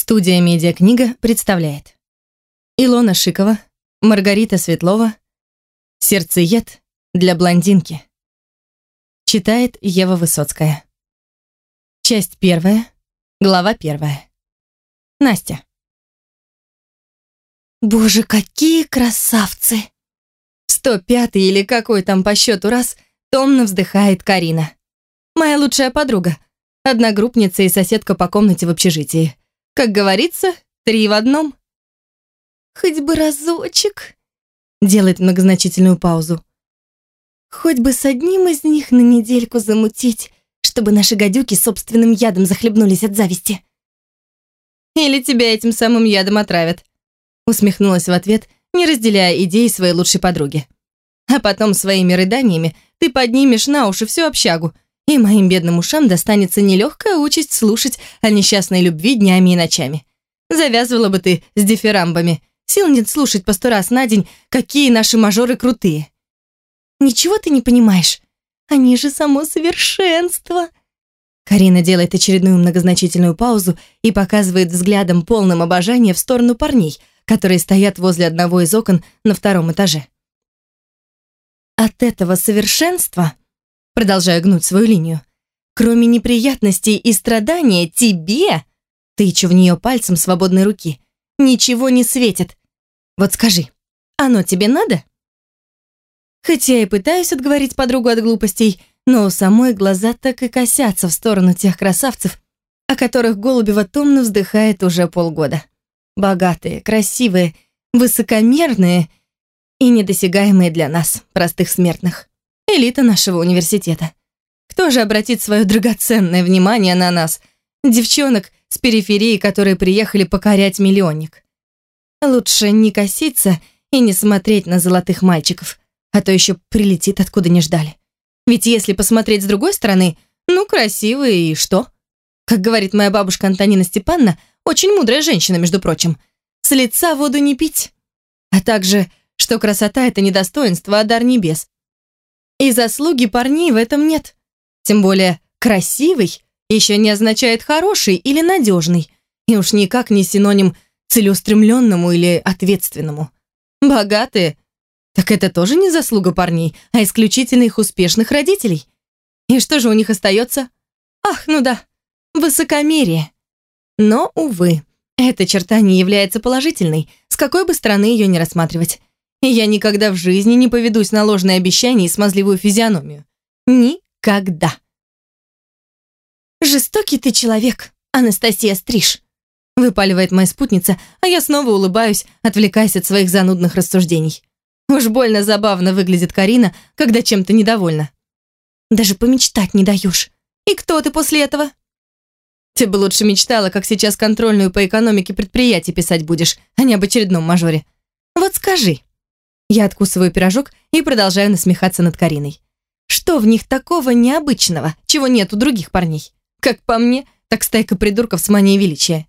Студия «Медиакнига» представляет Илона Шикова, Маргарита Светлова «Сердцеед для блондинки». Читает Ева Высоцкая. Часть первая, глава первая. Настя. Боже, какие красавцы! 105 или какой там по счету раз томно вздыхает Карина. Моя лучшая подруга, одногруппница и соседка по комнате в общежитии. Как говорится, три в одном. Хоть бы разочек. Делает многозначительную паузу. Хоть бы с одним из них на недельку замутить, чтобы наши гадюки собственным ядом захлебнулись от зависти. Или тебя этим самым ядом отравят. Усмехнулась в ответ, не разделяя идеи своей лучшей подруги. А потом своими рыданиями ты поднимешь на уши всю общагу, и моим бедным ушам достанется нелегкая участь слушать о несчастной любви днями и ночами. Завязывала бы ты с дифирамбами. Сил нет слушать по сто раз на день, какие наши мажоры крутые. Ничего ты не понимаешь. Они же само совершенство. Карина делает очередную многозначительную паузу и показывает взглядом полным обожания в сторону парней, которые стоят возле одного из окон на втором этаже. От этого совершенства продолжая гнуть свою линию. Кроме неприятностей и страдания, тебе, тычу в нее пальцем свободной руки, ничего не светит. Вот скажи, оно тебе надо? Хотя я и пытаюсь отговорить подругу от глупостей, но у самой глаза так и косятся в сторону тех красавцев, о которых Голубева томно вздыхает уже полгода. Богатые, красивые, высокомерные и недосягаемые для нас, простых смертных. Элита нашего университета. Кто же обратит свое драгоценное внимание на нас, девчонок с периферии, которые приехали покорять миллионник? Лучше не коситься и не смотреть на золотых мальчиков, а то еще прилетит откуда не ждали. Ведь если посмотреть с другой стороны, ну, красивые и что? Как говорит моя бабушка Антонина Степановна, очень мудрая женщина, между прочим, с лица воду не пить. А также, что красота — это не достоинство, а дар небес. И заслуги парней в этом нет. Тем более «красивый» еще не означает «хороший» или «надежный», и уж никак не синоним целеустремленному или ответственному. Богатые – так это тоже не заслуга парней, а исключительно их успешных родителей. И что же у них остается? Ах, ну да, высокомерие. Но, увы, эта черта не является положительной, с какой бы стороны ее ни рассматривать. Я никогда в жизни не поведусь на ложные обещания и смазливую физиономию. Никогда. «Жестокий ты человек, Анастасия Стриж», выпаливает моя спутница, а я снова улыбаюсь, отвлекаясь от своих занудных рассуждений. Уж больно забавно выглядит Карина, когда чем-то недовольна. «Даже помечтать не даешь. И кто ты после этого?» Ты бы лучше мечтала, как сейчас контрольную по экономике предприятий писать будешь, а не об очередном мажоре. Вот скажи, я откусываю пирожок и продолжаю насмехаться над Кариной. Что в них такого необычного, чего нет у других парней? Как по мне, так стайка придурков с манией величия.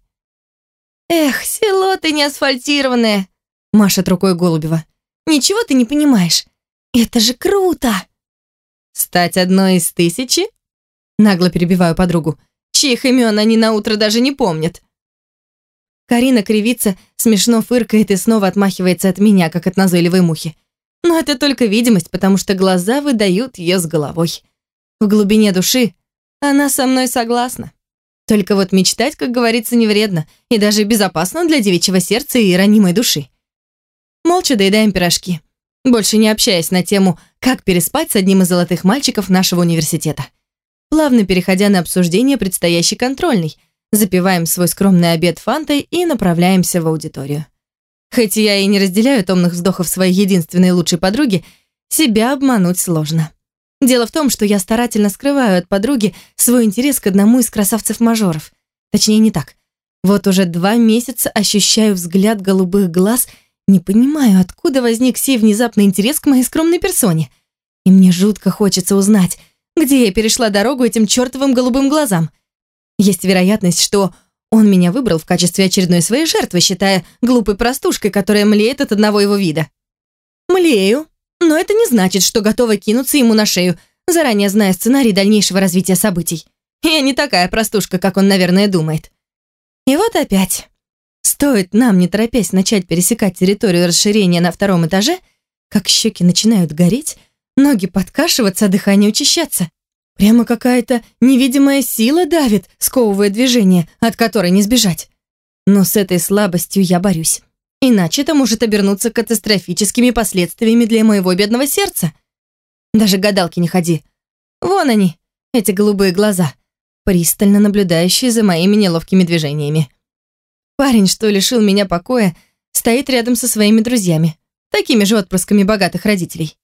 «Эх, село ты не асфальтированное!» машет рукой Голубева. «Ничего ты не понимаешь. Это же круто!» «Стать одной из тысячи?» Нагло перебиваю подругу. «Чьих имен они на утро даже не помнят?» Карина кривится, смешно фыркает и снова отмахивается от меня, как от назойливой мухи. Но это только видимость, потому что глаза выдают ее с головой. В глубине души она со мной согласна. Только вот мечтать, как говорится, не вредно и даже безопасно для девичьего сердца и ранимой души. Молча доедаем пирожки, больше не общаясь на тему, как переспать с одним из золотых мальчиков нашего университета. Плавно переходя на обсуждение предстоящей контрольной – запиваем свой скромный обед фантой и направляемся в аудиторию. Хоть я и не разделяю томных вздохов своей единственной лучшей подруги, себя обмануть сложно. Дело в том, что я старательно скрываю от подруги свой интерес к одному из красавцев-мажоров. Точнее, не так. Вот уже два месяца ощущаю взгляд голубых глаз, не понимаю, откуда возник сей внезапный интерес к моей скромной персоне. И мне жутко хочется узнать, где я перешла дорогу этим чертовым голубым глазам. Есть вероятность, что он меня выбрал в качестве очередной своей жертвы, считая глупой простушкой, которая млеет от одного его вида. Млею, но это не значит, что готова кинуться ему на шею, заранее зная сценарий дальнейшего развития событий. Я не такая простушка, как он, наверное, думает. И вот опять. Стоит нам, не торопясь, начать пересекать территорию расширения на втором этаже, как щеки начинают гореть, ноги подкашиваться, дыхание учащаться. Прямо какая-то невидимая сила давит, сковывая движение, от которой не сбежать. Но с этой слабостью я борюсь. Иначе это может обернуться катастрофическими последствиями для моего бедного сердца. Даже гадалки не ходи. Вон они, эти голубые глаза, пристально наблюдающие за моими неловкими движениями. Парень, что лишил меня покоя, стоит рядом со своими друзьями, такими же отпрысками богатых родителей.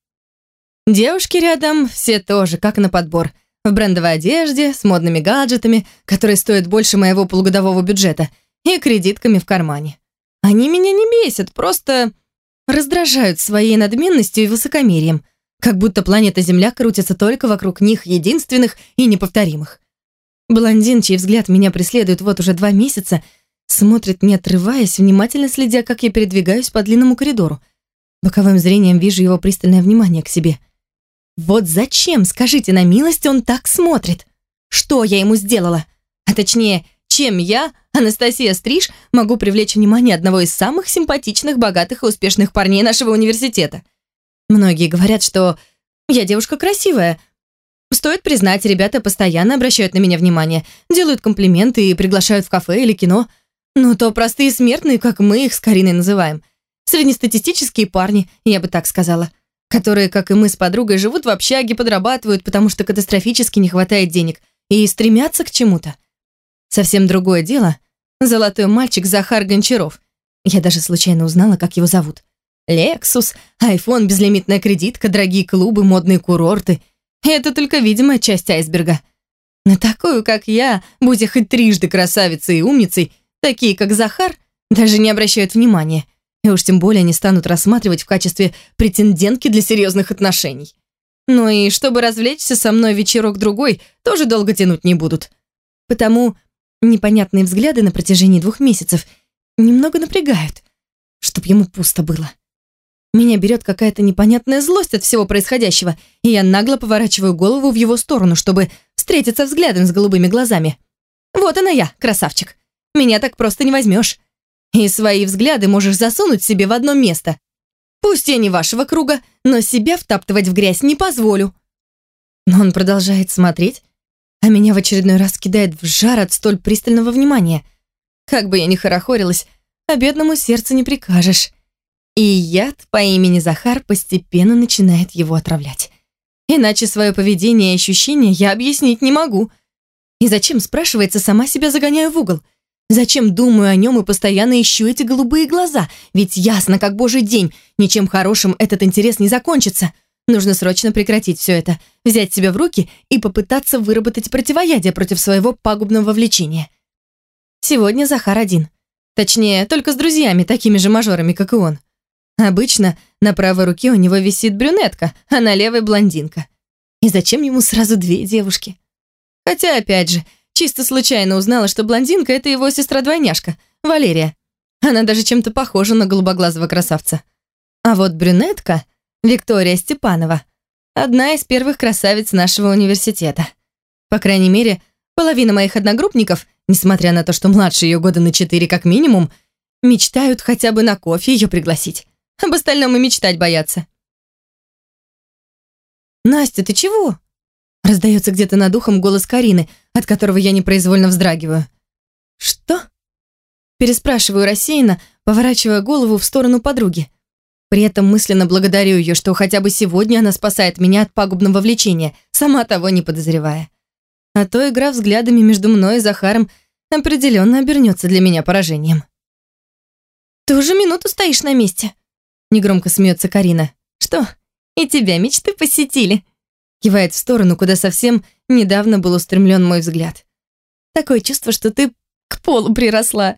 Девушки рядом все тоже, как на подбор, в брендовой одежде, с модными гаджетами, которые стоят больше моего полугодового бюджета, и кредитками в кармане. Они меня не бесят, просто раздражают своей надменностью и высокомерием, как будто планета Земля крутится только вокруг них единственных и неповторимых. Блондин, чей взгляд меня преследует вот уже два месяца, смотрит, не отрываясь, внимательно следя, как я передвигаюсь по длинному коридору. Боковым зрением вижу его пристальное внимание к себе. Вот зачем, скажите на милость, он так смотрит? Что я ему сделала? А точнее, чем я, Анастасия Стриж, могу привлечь внимание одного из самых симпатичных, богатых и успешных парней нашего университета. Многие говорят, что я девушка красивая. Стоит признать, ребята постоянно обращают на меня внимание, делают комплименты и приглашают в кафе или кино. Но то простые смертные, как мы их с Кариной называем. Среднестатистические парни, я бы так сказала. Которые, как и мы с подругой, живут в общаге, подрабатывают, потому что катастрофически не хватает денег, и стремятся к чему-то. Совсем другое дело — золотой мальчик Захар Гончаров. Я даже случайно узнала, как его зовут. Лексус, айфон, безлимитная кредитка, дорогие клубы, модные курорты. Это только видимая часть айсберга. На такую, как я, будь я хоть трижды красавицей и умницей, такие, как Захар, даже не обращают внимания. И уж тем более не станут рассматривать в качестве претендентки для серьезных отношений. Ну и чтобы развлечься со мной вечерок-другой, тоже долго тянуть не будут. Потому Непонятные взгляды на протяжении двух месяцев немного напрягают, чтоб ему пусто было. Меня берет какая-то непонятная злость от всего происходящего, и я нагло поворачиваю голову в его сторону, чтобы встретиться взглядом с голубыми глазами. Вот она я, красавчик. Меня так просто не возьмешь. И свои взгляды можешь засунуть себе в одно место. Пусть я не вашего круга, но себя втаптывать в грязь не позволю. Но он продолжает смотреть, а меня в очередной раз кидает в жар от столь пристального внимания. Как бы я ни хорохорилась, а бедному сердцу не прикажешь. И яд по имени Захар постепенно начинает его отравлять. Иначе свое поведение и ощущения я объяснить не могу. И зачем, спрашивается, сама себя загоняю в угол? Зачем думаю о нем и постоянно ищу эти голубые глаза? Ведь ясно, как божий день, ничем хорошим этот интерес не закончится. Нужно срочно прекратить все это, взять себя в руки и попытаться выработать противоядие против своего пагубного влечения. Сегодня Захар один. Точнее, только с друзьями, такими же мажорами, как и он. Обычно на правой руке у него висит брюнетка, а на левой блондинка. И зачем ему сразу две девушки? Хотя, опять же, чисто случайно узнала, что блондинка — это его сестра-двойняшка, Валерия. Она даже чем-то похожа на голубоглазого красавца. А вот брюнетка — Виктория Степанова, одна из первых красавиц нашего университета. По крайней мере, половина моих одногруппников, несмотря на то, что младше ее года на четыре как минимум, мечтают хотя бы на кофе ее пригласить. Об остальном и мечтать боятся. «Настя, ты чего?» Раздается где-то над ухом голос Карины, от которого я непроизвольно вздрагиваю. «Что?» Переспрашиваю рассеянно, поворачивая голову в сторону подруги. При этом мысленно благодарю ее, что хотя бы сегодня она спасает меня от пагубного влечения, сама того не подозревая. А то игра взглядами между мной и Захаром определенно обернется для меня поражением. «Ты уже минуту стоишь на месте», — негромко смеется Карина. «Что, и тебя мечты посетили?» Кивает в сторону, куда совсем недавно был устремлен мой взгляд. «Такое чувство, что ты к полу приросла.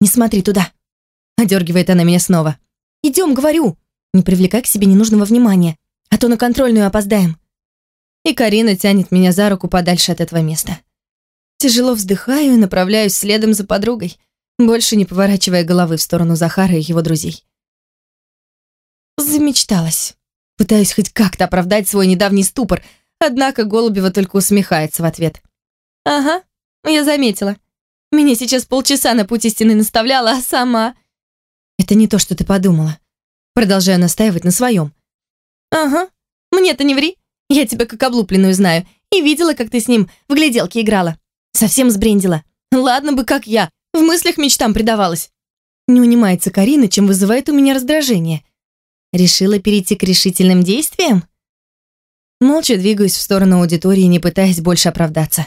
Не смотри туда», — одергивает она меня снова. Идем, говорю. Не привлекай к себе ненужного внимания, а то на контрольную опоздаем. И Карина тянет меня за руку подальше от этого места. Тяжело вздыхаю и направляюсь следом за подругой, больше не поворачивая головы в сторону Захара и его друзей. Замечталась. Пытаюсь хоть как-то оправдать свой недавний ступор, однако Голубева только усмехается в ответ. «Ага, я заметила. Меня сейчас полчаса на путь истины наставляла, а сама... Это не то, что ты подумала. Продолжаю настаивать на своем. Ага, мне-то не ври. Я тебя как облупленную знаю. И видела, как ты с ним в гляделке играла. Совсем сбрендила. Ладно бы, как я. В мыслях мечтам предавалась. Не унимается Карина, чем вызывает у меня раздражение. Решила перейти к решительным действиям? Молча двигаюсь в сторону аудитории, не пытаясь больше оправдаться.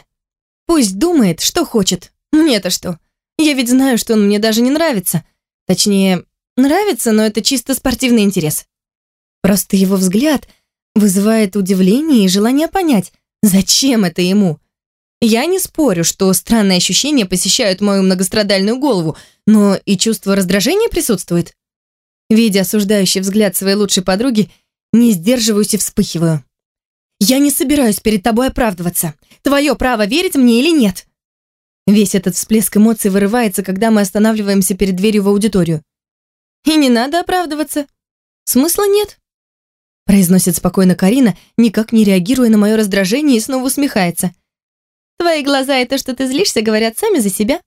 Пусть думает, что хочет. Мне-то что? Я ведь знаю, что он мне даже не нравится. Точнее, нравится, но это чисто спортивный интерес. Просто его взгляд вызывает удивление и желание понять, зачем это ему. Я не спорю, что странные ощущения посещают мою многострадальную голову, но и чувство раздражения присутствует. Видя осуждающий взгляд своей лучшей подруги, не сдерживаюсь и вспыхиваю. «Я не собираюсь перед тобой оправдываться. Твое право верить мне или нет?» Весь этот всплеск эмоций вырывается, когда мы останавливаемся перед дверью в аудиторию. «И не надо оправдываться. Смысла нет», произносит спокойно Карина, никак не реагируя на мое раздражение и снова усмехается. «Твои глаза и то, что ты злишься, говорят сами за себя.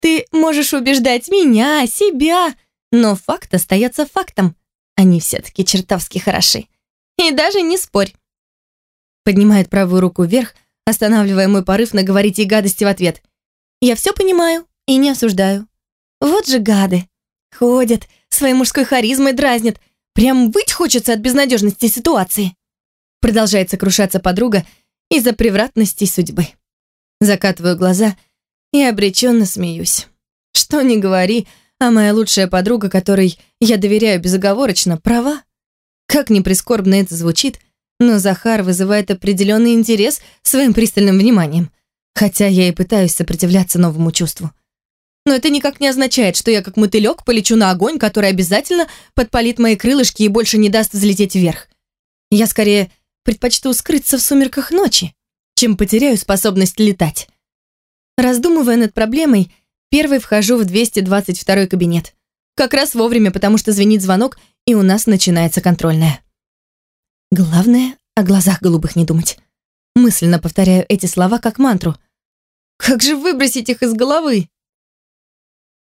Ты можешь убеждать меня, себя, но факт остается фактом. Они все-таки чертовски хороши. И даже не спорь. Поднимает правую руку вверх, останавливая мой порыв наговорить ей гадости в ответ. Я все понимаю и не осуждаю. Вот же гады. Ходят, своей мужской харизмой дразнят. Прям выть хочется от безнадежности ситуации. Продолжает сокрушаться подруга из-за превратностей судьбы. Закатываю глаза и обреченно смеюсь. Что ни говори, а моя лучшая подруга, которой я доверяю безоговорочно, права. Как ни прискорбно это звучит, но Захар вызывает определенный интерес своим пристальным вниманием, хотя я и пытаюсь сопротивляться новому чувству. Но это никак не означает, что я как мотылек полечу на огонь, который обязательно подпалит мои крылышки и больше не даст взлететь вверх. Я скорее предпочту скрыться в сумерках ночи, чем потеряю способность летать. Раздумывая над проблемой, Первый вхожу в 222 кабинет. Как раз вовремя, потому что звенит звонок, и у нас начинается контрольная. Главное, о глазах голубых не думать. Мысленно повторяю эти слова как мантру. Как же выбросить их из головы?